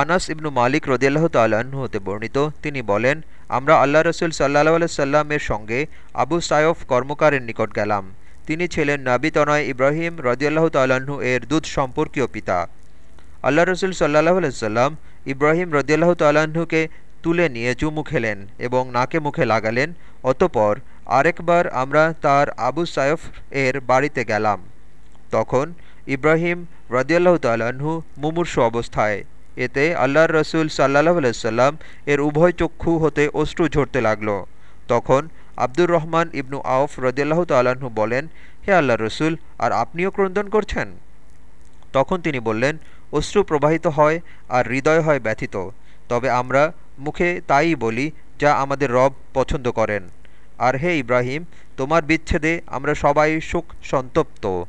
আনাস ইবনু মালিক রদিয়াল্লাহ তাল্লাহ্ন হতে বর্ণিত। তিনি বলেন, আমরা আল্লাহ রসুল সাল্লাহ সাল্লামের সঙ্গে আবু সায়ফ কর্মকারের নিকট গেলাম। তিনি ছিলেন নাবি তনয় ইব্রাহিম রদিয়াল্লাহ তাল্লাহ্ন এর দুধ সম্পর্কীয় পিতা। আল্লাহ রসুল সাল্লাহ সাল্লাম ইব্রাহিম রদিয়াল্লাহ তাল্লাহ্নকে তুলে নিয়ে চুমু খেলেন এবং নাকে মুখে লাগালেন। অতপর আরেকবার আমরা তার আবু সায়ফ এর বাড়িতে গেলাম। তখন ইব্রাহিম রদিয়াল্লাহ তাল্লাহ্ন মুমূর্ষ অবস্থায় এতে আল্লাহর রসুল সাল্লাহ আলাইসাল্লাম এর উভয় চক্ষু হতে অশ্রু ঝরতে লাগল। তখন আব্দুর রহমান ইবনু আউফ রদিয়াল্লাহ তাল্লাহ্ন বলেন, হে আল্লাহ রসুল, আর আপনিও ক্রন্দন করছেন? তখন তিনি বললেন, অশ্রু প্রবাহিত হয় আর হৃদয় হয় ব্যথিত। তবে আমরা মুখে তাই বলি যা আমাদের রব পছন্দ করেন। আর হে ইব্রাহিম, তোমার বিচ্ছেদে আমরা সবাই সুখ সন্তপ্ত